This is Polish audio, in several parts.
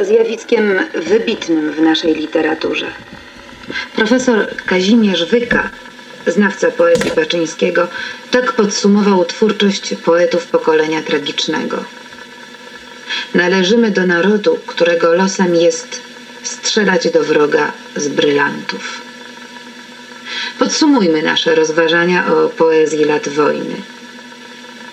zjawiskiem wybitnym w naszej literaturze. Profesor Kazimierz Wyka, znawca poezji Baczyńskiego, tak podsumował twórczość poetów pokolenia tragicznego. Należymy do narodu, którego losem jest strzelać do wroga z brylantów. Podsumujmy nasze rozważania o poezji lat wojny.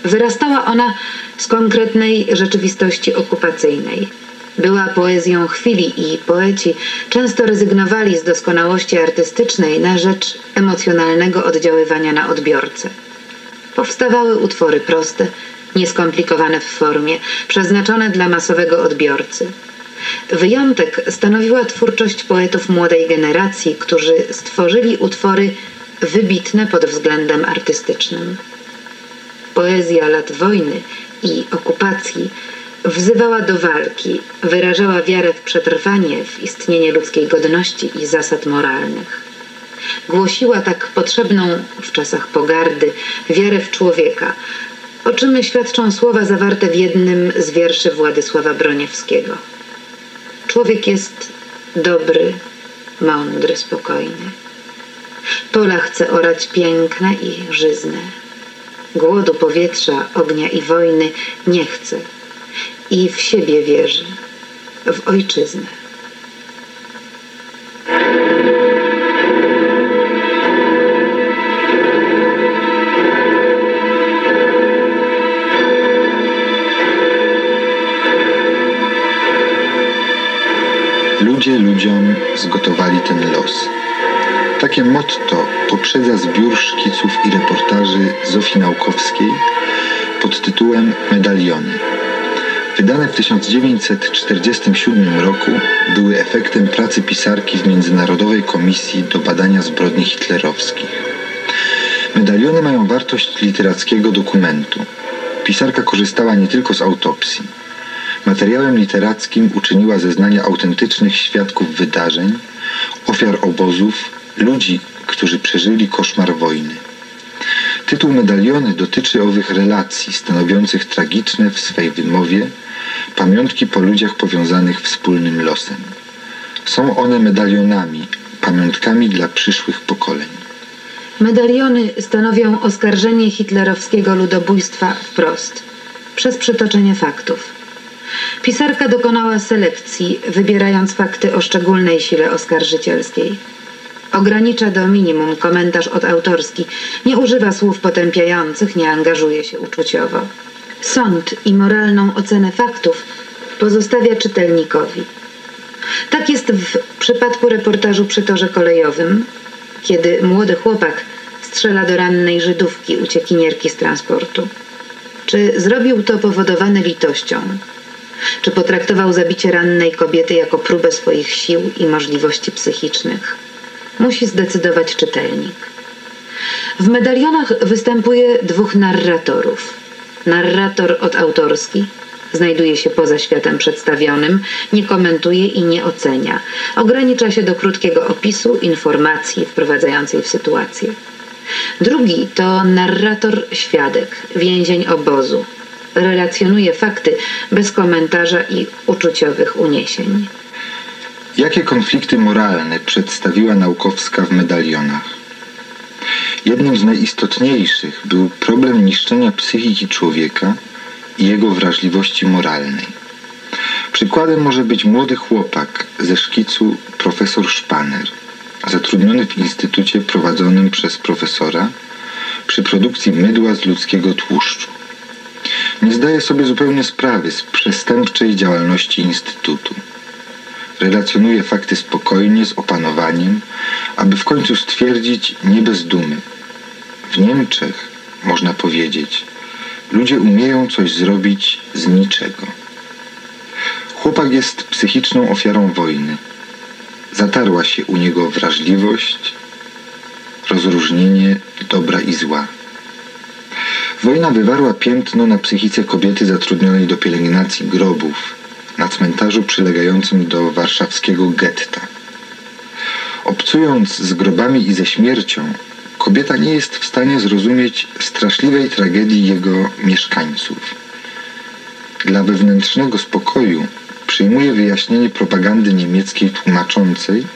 Wyrastała ona z konkretnej rzeczywistości okupacyjnej. Była poezją chwili i poeci często rezygnowali z doskonałości artystycznej na rzecz emocjonalnego oddziaływania na odbiorcę. Powstawały utwory proste, nieskomplikowane w formie, przeznaczone dla masowego odbiorcy. Wyjątek stanowiła twórczość poetów młodej generacji, którzy stworzyli utwory wybitne pod względem artystycznym. Poezja lat wojny i okupacji wzywała do walki, wyrażała wiarę w przetrwanie, w istnienie ludzkiej godności i zasad moralnych. Głosiła tak potrzebną w czasach pogardy wiarę w człowieka, o czym świadczą słowa zawarte w jednym z wierszy Władysława Broniewskiego. Człowiek jest dobry, mądry, spokojny. Pola chce orać piękne i żyzne. Głodu powietrza, ognia i wojny nie chce i w siebie wierzy, w ojczyznę. Ludzie ludziom zgotowali ten los. Takie motto poprzedza zbiór szkiców i reportaży Zofii Naukowskiej pod tytułem Medaliony. Wydane w 1947 roku były efektem pracy pisarki w Międzynarodowej Komisji do Badania Zbrodni Hitlerowskich. Medaliony mają wartość literackiego dokumentu. Pisarka korzystała nie tylko z autopsji. Materiałem literackim uczyniła zeznania autentycznych świadków wydarzeń, ofiar obozów, ludzi, którzy przeżyli koszmar wojny. Tytuł medaliony dotyczy owych relacji stanowiących tragiczne w swej wymowie pamiątki po ludziach powiązanych wspólnym losem. Są one medalionami, pamiątkami dla przyszłych pokoleń. Medaliony stanowią oskarżenie hitlerowskiego ludobójstwa wprost, przez przytoczenie faktów. Pisarka dokonała selekcji, wybierając fakty o szczególnej sile oskarżycielskiej. Ogranicza do minimum komentarz odautorski, nie używa słów potępiających, nie angażuje się uczuciowo. Sąd i moralną ocenę faktów pozostawia czytelnikowi. Tak jest w przypadku reportażu przy torze kolejowym, kiedy młody chłopak strzela do rannej Żydówki uciekinierki z transportu. Czy zrobił to powodowany litością? Czy potraktował zabicie rannej kobiety jako próbę swoich sił i możliwości psychicznych? Musi zdecydować czytelnik. W medalionach występuje dwóch narratorów. Narrator odautorski znajduje się poza światem przedstawionym, nie komentuje i nie ocenia. Ogranicza się do krótkiego opisu, informacji wprowadzającej w sytuację. Drugi to narrator świadek, więzień obozu. Relacjonuje fakty bez komentarza i uczuciowych uniesień. Jakie konflikty moralne przedstawiła Naukowska w medalionach? Jednym z najistotniejszych był problem niszczenia psychiki człowieka i jego wrażliwości moralnej. Przykładem może być młody chłopak ze szkicu profesor Szpaner, zatrudniony w instytucie prowadzonym przez profesora przy produkcji mydła z ludzkiego tłuszczu. Nie zdaje sobie zupełnie sprawy z przestępczej działalności instytutu. Relacjonuje fakty spokojnie, z opanowaniem, aby w końcu stwierdzić nie bez dumy. W Niemczech, można powiedzieć, ludzie umieją coś zrobić z niczego. Chłopak jest psychiczną ofiarą wojny. Zatarła się u niego wrażliwość, rozróżnienie dobra i zła. Wojna wywarła piętno na psychice kobiety zatrudnionej do pielęgnacji grobów na cmentarzu przylegającym do warszawskiego getta. Obcując z grobami i ze śmiercią, kobieta nie jest w stanie zrozumieć straszliwej tragedii jego mieszkańców. Dla wewnętrznego spokoju przyjmuje wyjaśnienie propagandy niemieckiej tłumaczącej,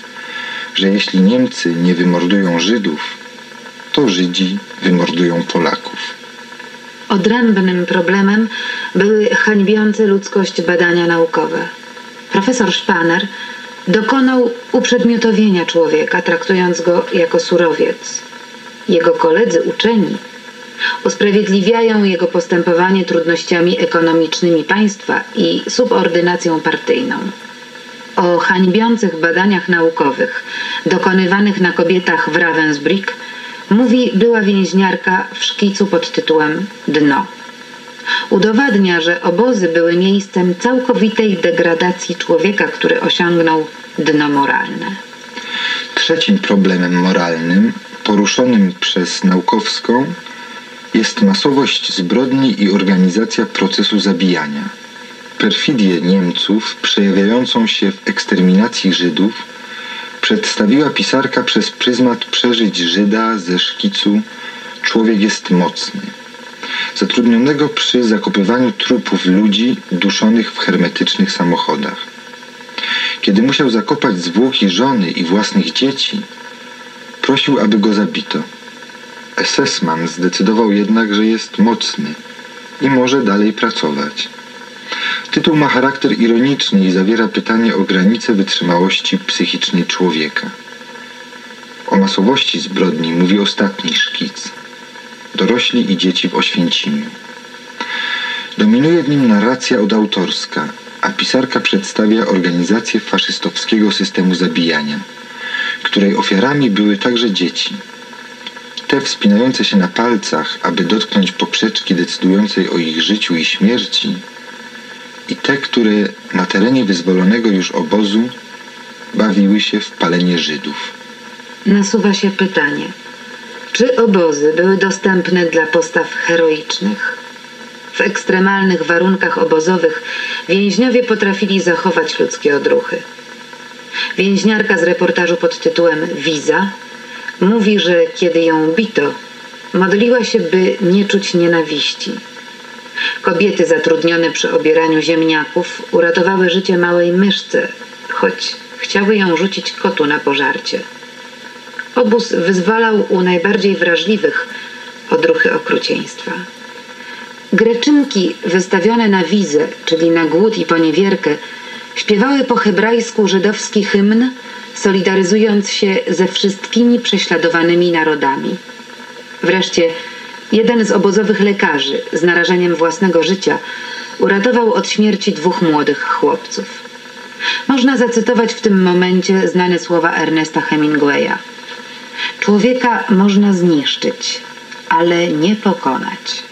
że jeśli Niemcy nie wymordują Żydów, to Żydzi wymordują Polaków. Odrębnym problemem były hańbiące ludzkość badania naukowe. Profesor Szpaner dokonał uprzedmiotowienia człowieka, traktując go jako surowiec. Jego koledzy uczeni usprawiedliwiają jego postępowanie trudnościami ekonomicznymi państwa i subordynacją partyjną. O hańbiących badaniach naukowych dokonywanych na kobietach w Ravensbrück mówi była więźniarka w szkicu pod tytułem Dno. Udowadnia, że obozy były miejscem całkowitej degradacji człowieka, który osiągnął dno moralne. Trzecim problemem moralnym poruszonym przez naukowską jest masowość zbrodni i organizacja procesu zabijania. Perfidię Niemców przejawiającą się w eksterminacji Żydów przedstawiła pisarka przez pryzmat przeżyć Żyda ze szkicu Człowiek jest mocny, zatrudnionego przy zakopywaniu trupów ludzi duszonych w hermetycznych samochodach. Kiedy musiał zakopać zwłoki żony i własnych dzieci, prosił, aby go zabito. SS-man zdecydował jednak, że jest mocny i może dalej pracować. Tytuł ma charakter ironiczny i zawiera pytanie o granice wytrzymałości psychicznej człowieka. O masowości zbrodni mówi ostatni szkic. Dorośli i dzieci w Oświęcimiu. Dominuje w nim narracja odautorska, a pisarka przedstawia organizację faszystowskiego systemu zabijania, której ofiarami były także dzieci. Te wspinające się na palcach, aby dotknąć poprzeczki decydującej o ich życiu i śmierci, i te, które na terenie wyzwolonego już obozu bawiły się w palenie Żydów. Nasuwa się pytanie, czy obozy były dostępne dla postaw heroicznych? W ekstremalnych warunkach obozowych więźniowie potrafili zachować ludzkie odruchy. Więźniarka z reportażu pod tytułem Wiza mówi, że kiedy ją bito, modliła się, by nie czuć nienawiści. Kobiety zatrudnione przy obieraniu ziemniaków uratowały życie małej myszce, choć chciały ją rzucić kotu na pożarcie. Obóz wyzwalał u najbardziej wrażliwych odruchy okrucieństwa. Greczynki wystawione na wizę, czyli na głód i poniewierkę, śpiewały po hebrajsku żydowski hymn, solidaryzując się ze wszystkimi prześladowanymi narodami. Wreszcie jeden z obozowych lekarzy z narażeniem własnego życia uratował od śmierci dwóch młodych chłopców. Można zacytować w tym momencie znane słowa Ernesta Hemingwaya. Człowieka można zniszczyć, ale nie pokonać.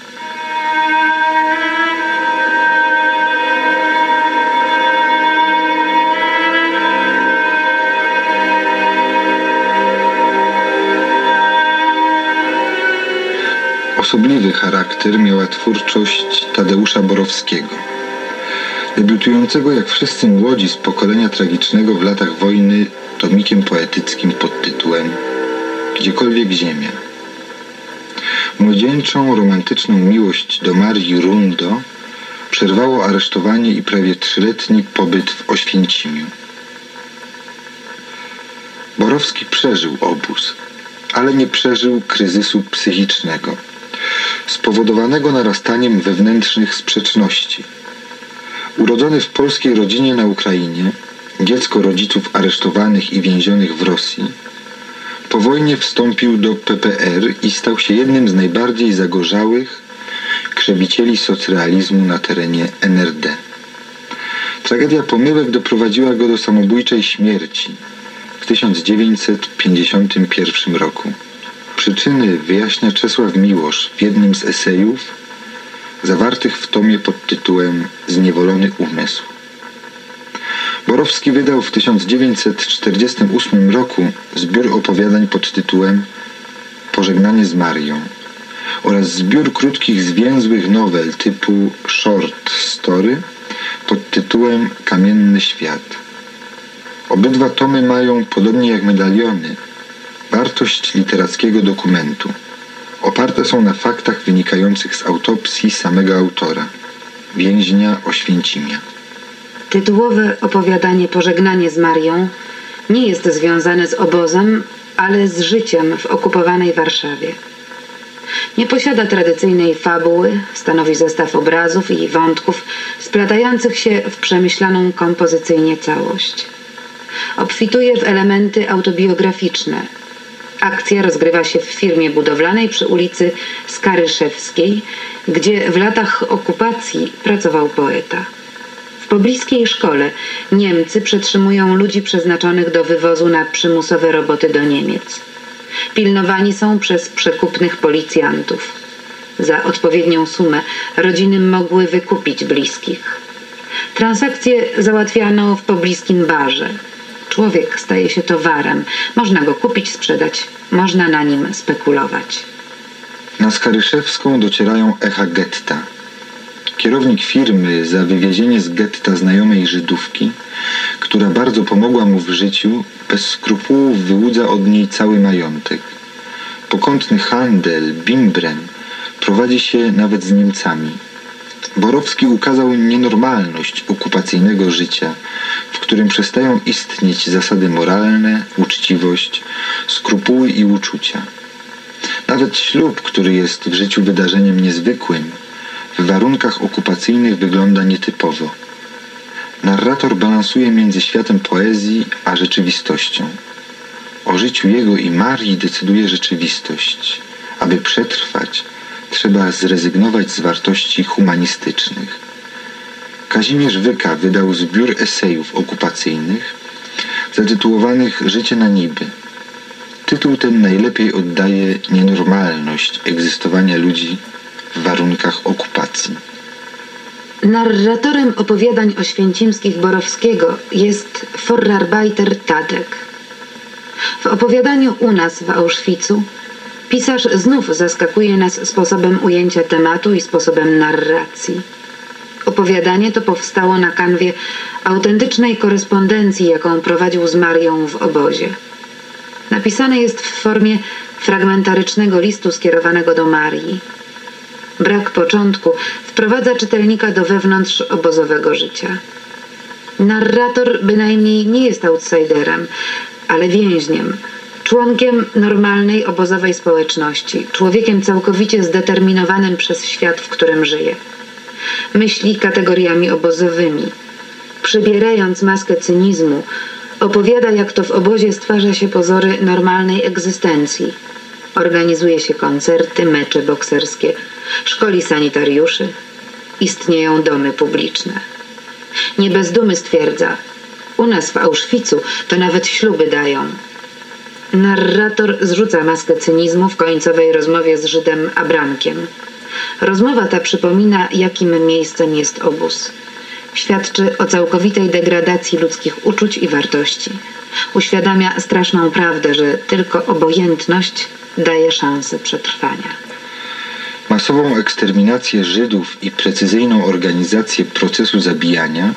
Osobliwy charakter miała twórczość Tadeusza Borowskiego. Debiutującego jak wszyscy młodzi z pokolenia tragicznego w latach wojny tomikiem poetyckim pod tytułem Gdziekolwiek Ziemia. Młodzieńczą, romantyczną miłość do Marii Rundo przerwało aresztowanie i prawie trzyletni pobyt w Oświęcimiu. Borowski przeżył obóz, ale nie przeżył kryzysu psychicznego spowodowanego narastaniem wewnętrznych sprzeczności. Urodzony w polskiej rodzinie na Ukrainie, dziecko rodziców aresztowanych i więzionych w Rosji, po wojnie wstąpił do PPR i stał się jednym z najbardziej zagorzałych krzewicieli socrealizmu na terenie NRD. Tragedia pomyłek doprowadziła go do samobójczej śmierci w 1951 roku. Przyczyny wyjaśnia Czesław Miłosz w jednym z esejów zawartych w tomie pod tytułem Zniewolony umysł. Borowski wydał w 1948 roku zbiór opowiadań pod tytułem Pożegnanie z Marią oraz zbiór krótkich, zwięzłych nowel typu short story pod tytułem Kamienny świat. Obydwa tomy mają, podobnie jak medaliony, wartość literackiego dokumentu. Oparte są na faktach wynikających z autopsji samego autora, więźnia Oświęcimia. Tytułowe opowiadanie Pożegnanie z Marią nie jest związane z obozem, ale z życiem w okupowanej Warszawie. Nie posiada tradycyjnej fabuły, stanowi zestaw obrazów i wątków splatających się w przemyślaną kompozycyjnie całość. Obfituje w elementy autobiograficzne. Akcja rozgrywa się w firmie budowlanej przy ulicy Skaryszewskiej, gdzie w latach okupacji pracował poeta. W pobliskiej szkole Niemcy przetrzymują ludzi przeznaczonych do wywozu na przymusowe roboty do Niemiec. Pilnowani są przez przekupnych policjantów. Za odpowiednią sumę rodziny mogły wykupić bliskich. Transakcje załatwiano w pobliskim barze. Człowiek staje się towarem. Można go kupić, sprzedać, można na nim spekulować. Na Skaryszewską docierają echa getta. Kierownik firmy za wywiezienie z getta znajomej Żydówki, która bardzo pomogła mu w życiu, bez skrupułów wyłudza od niej cały majątek. Pokątny handel bimbrem prowadzi się nawet z Niemcami. Borowski ukazał nienormalność okupacyjnego życia, w którym przestają istnieć zasady moralne, uczciwość, skrupuły i uczucia. Nawet ślub, który jest w życiu wydarzeniem niezwykłym, w warunkach okupacyjnych wygląda nietypowo. Narrator balansuje między światem poezji a rzeczywistością. O życiu jego i Marii decyduje rzeczywistość. Aby przetrwać, trzeba zrezygnować z wartości humanistycznych. Kazimierz Wyka wydał zbiór esejów okupacyjnych zatytułowanych Życie na niby. Tytuł ten najlepiej oddaje nienormalność egzystowania ludzi w warunkach okupacji. Narratorem opowiadań oświęcimskich Borowskiego jest Forrarbeiter Tadek. W opowiadaniu u nas w Auschwitzu pisarz znów zaskakuje nas sposobem ujęcia tematu i sposobem narracji. Opowiadanie to powstało na kanwie autentycznej korespondencji, jaką prowadził z Marią w obozie. Napisane jest w formie fragmentarycznego listu skierowanego do Marii. Brak początku wprowadza czytelnika do wewnątrz obozowego życia. Narrator bynajmniej nie jest outsiderem, ale więźniem, członkiem normalnej obozowej społeczności, człowiekiem całkowicie zdeterminowanym przez świat, w którym żyje. Myśli kategoriami obozowymi. Przybierając maskę cynizmu, opowiada, jak to w obozie stwarza się pozory normalnej egzystencji. Organizuje się koncerty, mecze bokserskie, szkoli sanitariuszy, istnieją domy publiczne. Nie bez dumy stwierdza, u nas w Auschwitzu to nawet śluby dają. Narrator zrzuca maskę cynizmu w końcowej rozmowie z Żydem Abramkiem. Rozmowa ta przypomina, jakim miejscem jest obóz. Świadczy o całkowitej degradacji ludzkich uczuć i wartości. Uświadamia straszną prawdę, że tylko obojętność daje szansę przetrwania. Masową eksterminację Żydów i precyzyjną organizację procesu zabijania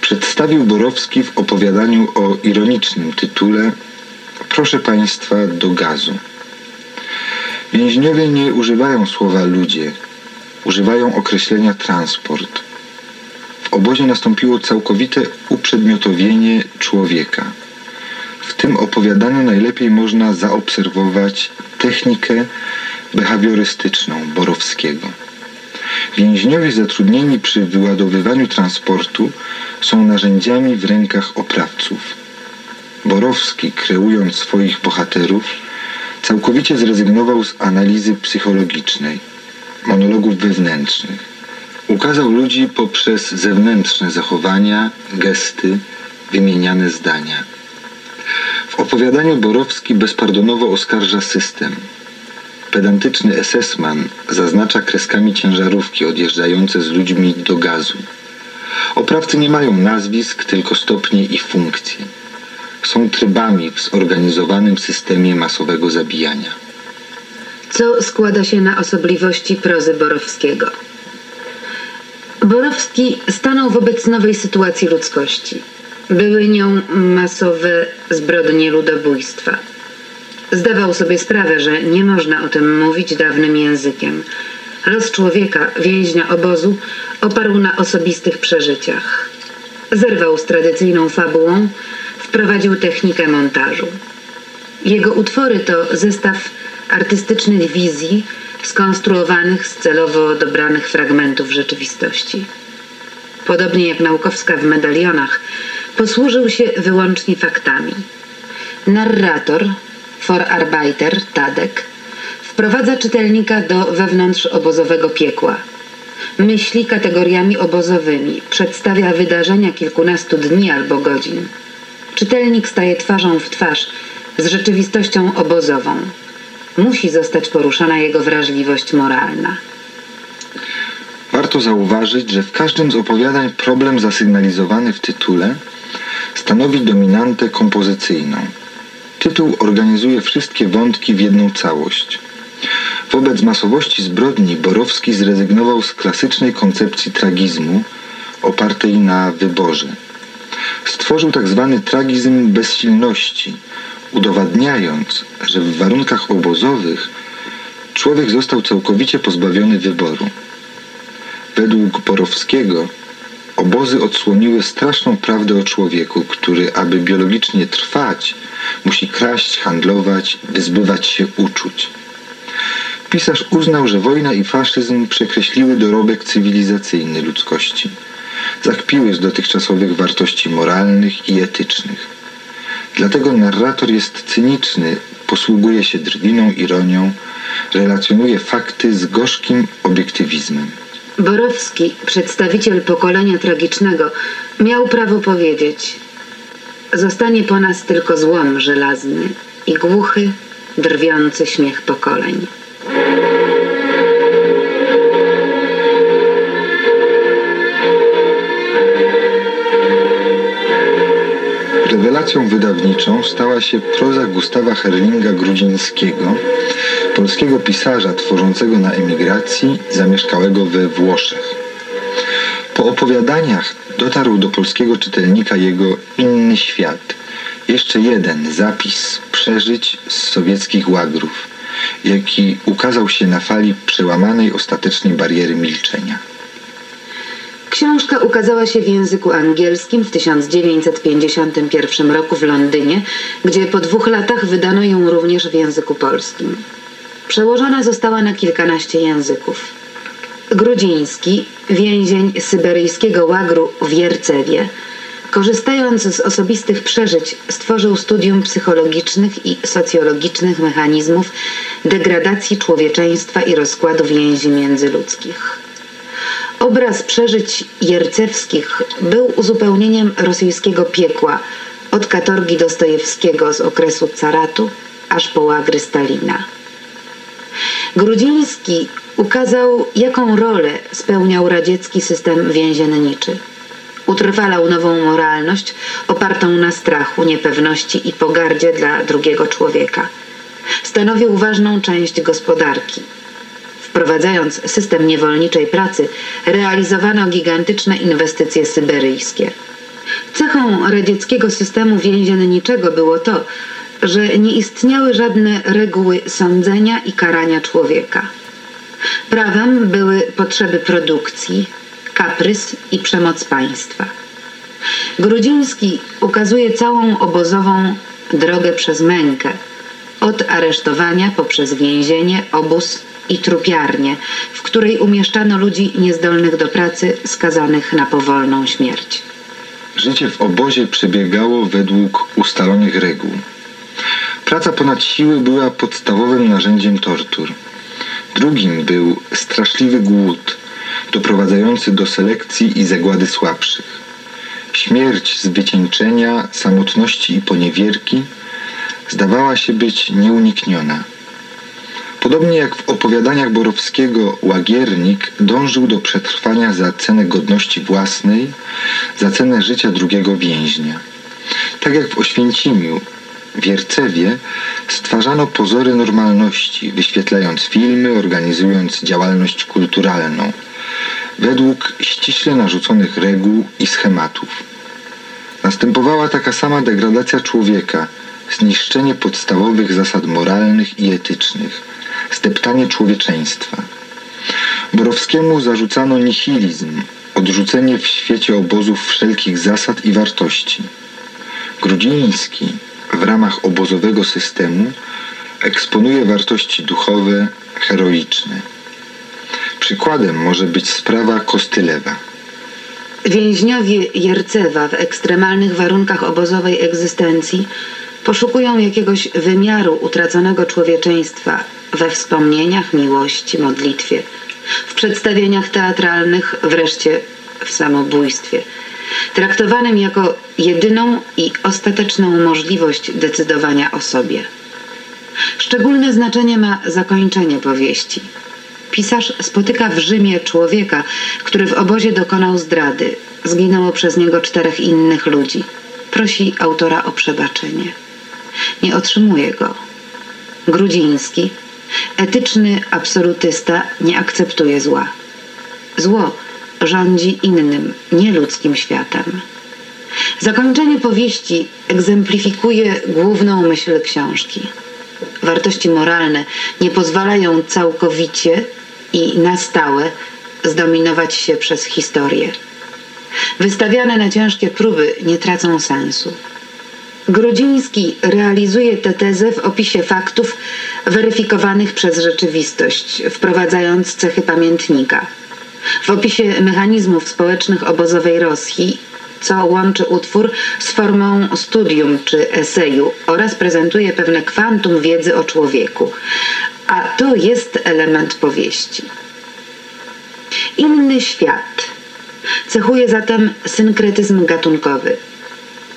przedstawił Borowski w opowiadaniu o ironicznym tytule Proszę Państwa do gazu. Więźniowie nie używają słowa ludzie, używają określenia transport. W obozie nastąpiło całkowite uprzedmiotowienie człowieka. W tym opowiadaniu najlepiej można zaobserwować technikę behawiorystyczną Borowskiego. Więźniowie zatrudnieni przy wyładowywaniu transportu są narzędziami w rękach oprawców. Borowski, kreując swoich bohaterów, całkowicie zrezygnował z analizy psychologicznej, monologów wewnętrznych. Ukazał ludzi poprzez zewnętrzne zachowania, gesty, wymieniane zdania. W opowiadaniu Borowski bezpardonowo oskarża system – Pedantyczny esesman zaznacza kreskami ciężarówki odjeżdżające z ludźmi do gazu. Oprawcy nie mają nazwisk, tylko stopnie i funkcje. Są trybami w zorganizowanym systemie masowego zabijania. Co składa się na osobliwości prozy Borowskiego? Borowski stanął wobec nowej sytuacji ludzkości. Były nią masowe zbrodnie ludobójstwa – Zdawał sobie sprawę, że nie można o tym mówić dawnym językiem. Los człowieka, więźnia obozu, oparł na osobistych przeżyciach. Zerwał z tradycyjną fabułą, wprowadził technikę montażu. Jego utwory to zestaw artystycznych wizji skonstruowanych z celowo dobranych fragmentów rzeczywistości. Podobnie jak Naukowska w medalionach, posłużył się wyłącznie faktami. Narrator, Vorarbeiter, Tadek, wprowadza czytelnika do wewnątrzobozowego piekła. Myśli kategoriami obozowymi, przedstawia wydarzenia kilkunastu dni albo godzin. Czytelnik staje twarzą w twarz z rzeczywistością obozową. Musi zostać poruszona jego wrażliwość moralna. Warto zauważyć, że w każdym z opowiadań problem zasygnalizowany w tytule stanowi dominantę kompozycyjną. Tytuł organizuje wszystkie wątki w jedną całość. Wobec masowości zbrodni Borowski zrezygnował z klasycznej koncepcji tragizmu opartej na wyborze. Stworzył tak zwany tragizm bezsilności, udowadniając, że w warunkach obozowych człowiek został całkowicie pozbawiony wyboru. Według Borowskiego obozy odsłoniły straszną prawdę o człowieku, który, aby biologicznie trwać, musi kraść, handlować, wyzbywać się uczuć. Pisarz uznał, że wojna i faszyzm przekreśliły dorobek cywilizacyjny ludzkości. Zakpiły z dotychczasowych wartości moralnych i etycznych. Dlatego narrator jest cyniczny, posługuje się drwiną ironią, relacjonuje fakty z gorzkim obiektywizmem. Borowski, przedstawiciel pokolenia tragicznego, miał prawo powiedzieć: Zostanie po nas tylko złom żelazny i głuchy, drwiący śmiech pokoleń. Rewelacją wydawniczą stała się proza Gustawa Herlinga Grudzińskiego, polskiego pisarza tworzącego na emigracji, zamieszkałego we Włoszech. Po opowiadaniach dotarł do polskiego czytelnika jego inny świat. Jeszcze jeden zapis przeżyć z sowieckich łagrów, jaki ukazał się na fali przełamanej ostatecznej bariery milczenia. Książka ukazała się w języku angielskim w 1951 roku w Londynie, gdzie po dwóch latach wydano ją również w języku polskim. Przełożona została na kilkanaście języków. Grudziński, więzień syberyjskiego łagru w Jercewie, korzystając z osobistych przeżyć, stworzył studium psychologicznych i socjologicznych mechanizmów degradacji człowieczeństwa i rozkładu więzi międzyludzkich. Obraz przeżyć jercewskich był uzupełnieniem rosyjskiego piekła od katorgi Dostojewskiego z okresu caratu aż po łagry Stalina. Grudziński ukazał, jaką rolę spełniał radziecki system więzienniczy. Utrwalał nową moralność opartą na strachu, niepewności i pogardzie dla drugiego człowieka. Stanowił ważną część gospodarki. Wprowadzając system niewolniczej pracy, realizowano gigantyczne inwestycje syberyjskie. Cechą radzieckiego systemu więzienniczego było to, że nie istniały żadne reguły sądzenia i karania człowieka. Prawem były potrzeby produkcji, kaprys i przemoc państwa. Grudziński ukazuje całą obozową drogę przez mękę, od aresztowania poprzez więzienie, obóz i trupiarnię, w której umieszczano ludzi niezdolnych do pracy, skazanych na powolną śmierć. Życie w obozie przebiegało według ustalonych reguł. Praca ponad siły była podstawowym narzędziem tortur. Drugim był straszliwy głód, doprowadzający do selekcji i zagłady słabszych. Śmierć z wycieńczenia, samotności i poniewierki zdawała się być nieunikniona. Podobnie jak w opowiadaniach Borowskiego, łagiernik dążył do przetrwania za cenę godności własnej, za cenę życia drugiego więźnia. Tak jak w Oświęcimiu, Wiercewie stwarzano pozory normalności, wyświetlając filmy, organizując działalność kulturalną, według ściśle narzuconych reguł i schematów. Następowała taka sama degradacja człowieka, zniszczenie podstawowych zasad moralnych i etycznych, zdeptanie człowieczeństwa. Borowskiemu zarzucano nihilizm, odrzucenie w świecie obozów wszelkich zasad i wartości. Grudziński w ramach obozowego systemu eksponuje wartości duchowe, heroiczne. Przykładem może być sprawa Kostylewa. Więźniowie Jercewa w ekstremalnych warunkach obozowej egzystencji poszukują jakiegoś wymiaru utraconego człowieczeństwa we wspomnieniach, miłości, modlitwie, w przedstawieniach teatralnych, wreszcie w samobójstwie, traktowanym jako jedyną i ostateczną możliwość decydowania o sobie. Szczególne znaczenie ma zakończenie powieści. Pisarz spotyka w Rzymie człowieka, który w obozie dokonał zdrady. Zginęło przez niego czterech innych ludzi. Prosi autora o przebaczenie. Nie otrzymuje go. Grudziński, etyczny absolutysta, nie akceptuje zła. Zło rządzi innym, nieludzkim światem. Zakończenie powieści egzemplifikuje główną myśl książki. Wartości moralne nie pozwalają całkowicie i na stałe zdominować się przez historię. Wystawiane na ciężkie próby nie tracą sensu. Grudziński realizuje tę tezę w opisie faktów weryfikowanych przez rzeczywistość, wprowadzając cechy pamiętnika. W opisie mechanizmów społecznych obozowej Rosji, co łączy utwór z formą studium czy eseju oraz prezentuje pewne kwantum wiedzy o człowieku. A to jest element powieści. Inny świat cechuje zatem synkretyzm gatunkowy.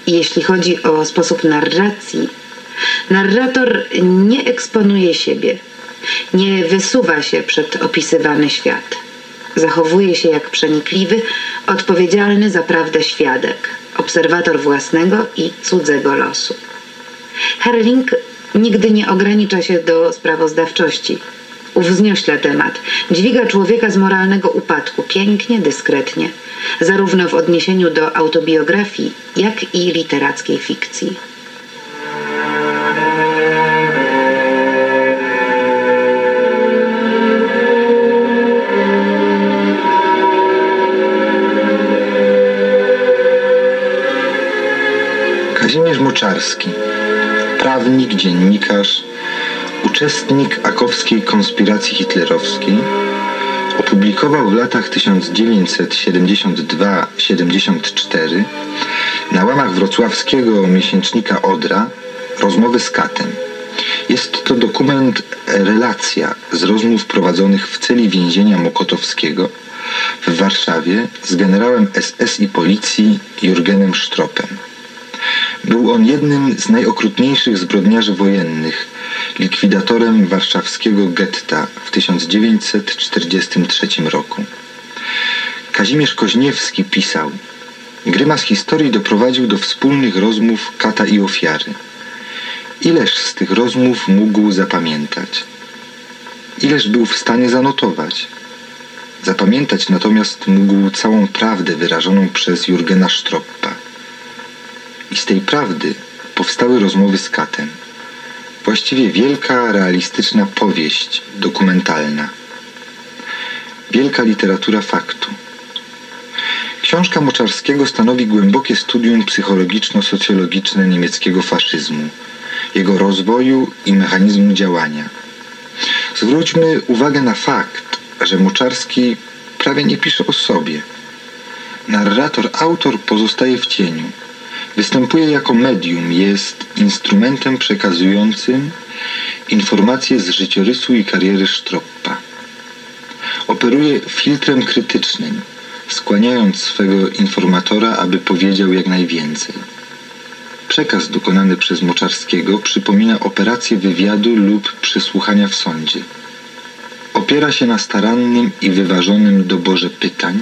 Jeśli chodzi o sposób narracji, narrator nie eksponuje siebie, nie wysuwa się przed opisywany świat. Zachowuje się jak przenikliwy, odpowiedzialny za prawdę świadek, obserwator własnego i cudzego losu. Herling nigdy nie ogranicza się do sprawozdawczości. Uwzniośla temat, dźwiga człowieka z moralnego upadku pięknie, dyskretnie, zarówno w odniesieniu do autobiografii, jak i literackiej fikcji. Kazimierz Moczarski, prawnik, dziennikarz, uczestnik akowskiej konspiracji hitlerowskiej, opublikował w latach 1972-74 na łamach wrocławskiego miesięcznika Odra rozmowy z Katem. Jest to dokument relacja z rozmów prowadzonych w celi więzienia Mokotowskiego w Warszawie z generałem SS i policji Jurgenem Stropem. Był on jednym z najokrutniejszych zbrodniarzy wojennych, likwidatorem warszawskiego getta w 1943 roku. Kazimierz Koźniewski pisał Grymas historii doprowadził do wspólnych rozmów kata i ofiary. Ileż z tych rozmów mógł zapamiętać? Ileż był w stanie zanotować? Zapamiętać natomiast mógł całą prawdę wyrażoną przez Jurgena Stroppa. I z tej prawdy powstały rozmowy z katem. Właściwie wielka, realistyczna powieść dokumentalna. Wielka literatura faktu. Książka Moczarskiego stanowi głębokie studium psychologiczno-socjologiczne niemieckiego faszyzmu, jego rozwoju i mechanizmu działania. Zwróćmy uwagę na fakt, że Moczarski prawie nie pisze o sobie. Narrator, autor pozostaje w cieniu – Występuje jako medium, jest instrumentem przekazującym informacje z życiorysu i kariery Stroppa. Operuje filtrem krytycznym, skłaniając swego informatora, aby powiedział jak najwięcej. Przekaz dokonany przez Moczarskiego przypomina operację wywiadu lub przesłuchania w sądzie. Opiera się na starannym i wyważonym doborze pytań,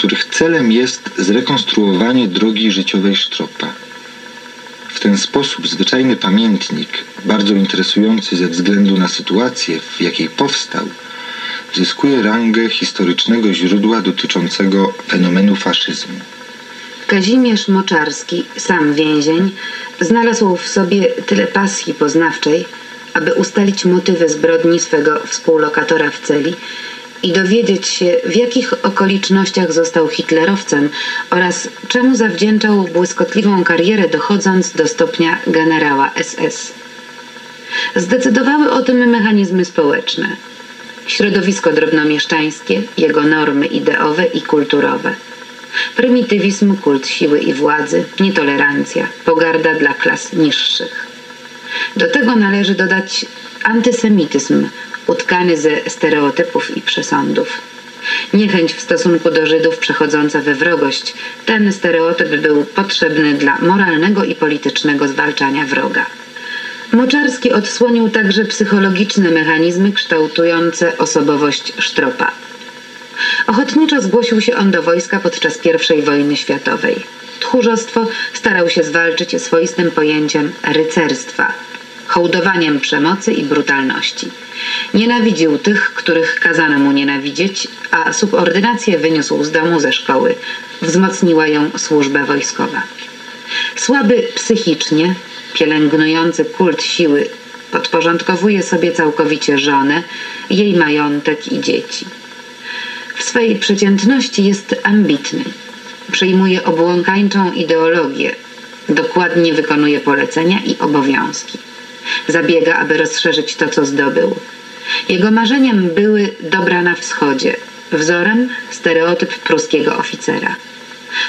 których celem jest zrekonstruowanie drogi życiowej Sztropa. W ten sposób zwyczajny pamiętnik, bardzo interesujący ze względu na sytuację, w jakiej powstał, zyskuje rangę historycznego źródła dotyczącego fenomenu faszyzmu. Kazimierz Moczarski, sam więzień, znalazł w sobie tyle pasji poznawczej, aby ustalić motywy zbrodni swego współlokatora w celi i dowiedzieć się, w jakich okolicznościach został hitlerowcem oraz czemu zawdzięczał błyskotliwą karierę dochodząc do stopnia generała SS. Zdecydowały o tym mechanizmy społeczne. Środowisko drobnomieszczańskie, jego normy ideowe i kulturowe. Prymitywizm, kult siły i władzy, nietolerancja, pogarda dla klas niższych. Do tego należy dodać antysemityzm, utkany ze stereotypów i przesądów. Niechęć w stosunku do Żydów przechodząca we wrogość, ten stereotyp był potrzebny dla moralnego i politycznego zwalczania wroga. Moczarski odsłonił także psychologiczne mechanizmy kształtujące osobowość Sztropa. Ochotniczo zgłosił się on do wojska podczas I wojny światowej. Tchórzostwo starał się zwalczyć swoistym pojęciem rycerstwa, hołdowaniem przemocy i brutalności. Nienawidził tych, których kazano mu nienawidzieć, a subordynację wyniósł z domu ze szkoły. Wzmocniła ją służba wojskowa. Słaby psychicznie, pielęgnujący kult siły, podporządkowuje sobie całkowicie żonę, jej majątek i dzieci. W swej przeciętności jest ambitny. Przyjmuje obłąkańczą ideologię, dokładnie wykonuje polecenia i obowiązki. Zabiega, aby rozszerzyć to, co zdobył. Jego marzeniem były dobra na wschodzie, wzorem stereotyp pruskiego oficera.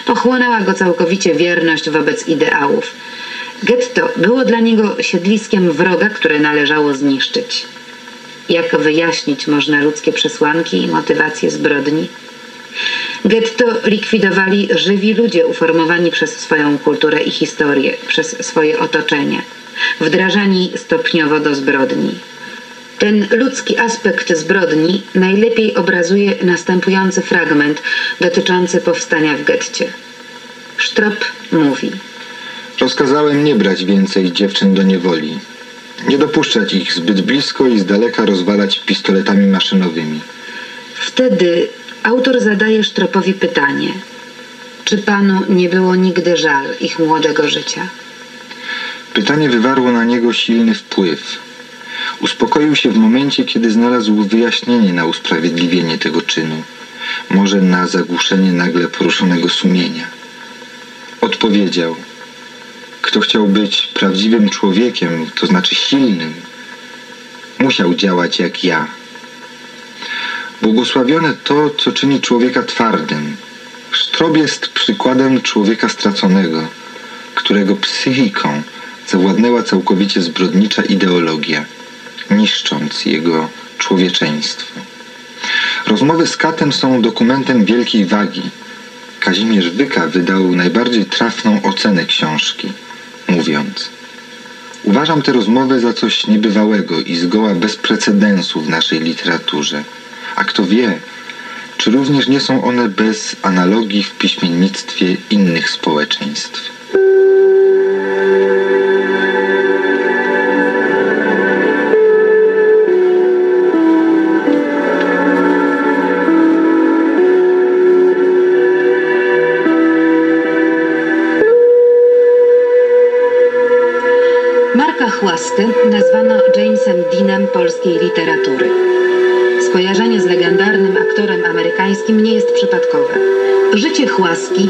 Pochłonęła go całkowicie wierność wobec ideałów. Getto było dla niego siedliskiem wroga, które należało zniszczyć. Jak wyjaśnić można ludzkie przesłanki i motywacje zbrodni? Getto likwidowali żywi ludzie uformowani przez swoją kulturę i historię, przez swoje otoczenie, wdrażani stopniowo do zbrodni. Ten ludzki aspekt zbrodni najlepiej obrazuje następujący fragment dotyczący powstania w getcie. Sztrop mówi. Rozkazałem nie brać więcej dziewczyn do niewoli. Nie dopuszczać ich zbyt blisko i z daleka rozwalać pistoletami maszynowymi. Wtedy autor zadaje Sztropowi pytanie. Czy panu nie było nigdy żal ich młodego życia? Pytanie wywarło na niego silny wpływ. Uspokoił się w momencie, kiedy znalazł wyjaśnienie na usprawiedliwienie tego czynu, może na zagłuszenie nagle poruszonego sumienia. Odpowiedział: Kto chciał być prawdziwym człowiekiem, to znaczy silnym, musiał działać jak ja. Błogosławione to, co czyni człowieka twardym. Sztrob jest przykładem człowieka straconego, którego psychiką zawładnęła całkowicie zbrodnicza ideologia, niszcząc jego człowieczeństwo. Rozmowy z Katem są dokumentem wielkiej wagi. Kazimierz Wyka wydał najbardziej trafną ocenę książki, mówiąc Uważam tę rozmowę za coś niebywałego i zgoła bez precedensu w naszej literaturze. A kto wie, czy również nie są one bez analogii w piśmiennictwie innych społeczeństw. Deanem polskiej literatury. Skojarzenie z legendarnym aktorem amerykańskim nie jest przypadkowe. Życie Chłaski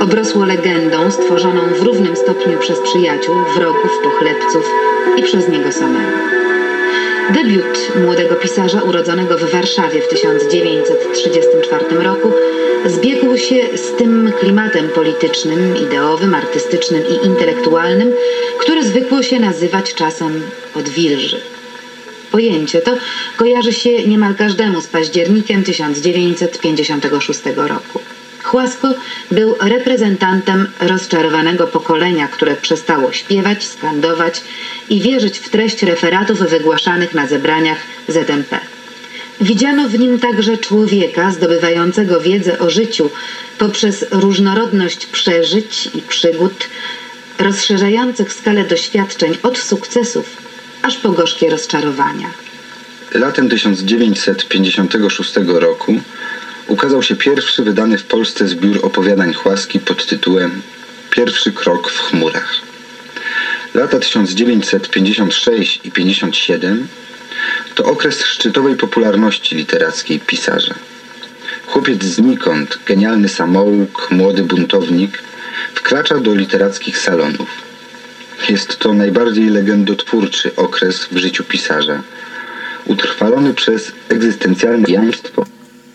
obrosło legendą stworzoną w równym stopniu przez przyjaciół, wrogów, pochlebców i przez niego samego. Debiut młodego pisarza urodzonego w Warszawie w 1934 roku zbiegł się z tym klimatem politycznym, ideowym, artystycznym i intelektualnym, który zwykło się nazywać czasem odwilży. Pojęcie to kojarzy się niemal każdemu z październikiem 1956 roku. Chłasko był reprezentantem rozczarowanego pokolenia, które przestało śpiewać, skandować i wierzyć w treść referatów wygłaszanych na zebraniach ZMP. Widziano w nim także człowieka zdobywającego wiedzę o życiu poprzez różnorodność przeżyć i przygód, rozszerzających skalę doświadczeń od sukcesów aż po gorzkie rozczarowania. Latem 1956 roku ukazał się pierwszy wydany w Polsce zbiór opowiadań Chłaski pod tytułem Pierwszy krok w chmurach. Lata 1956 i 57 To okres szczytowej popularności literackiej pisarza. Chłopiec znikąd, genialny samouk, młody buntownik, wkracza do literackich salonów. Jest to najbardziej legendotwórczy okres w życiu pisarza, utrwalony przez egzystencjalne jamstwo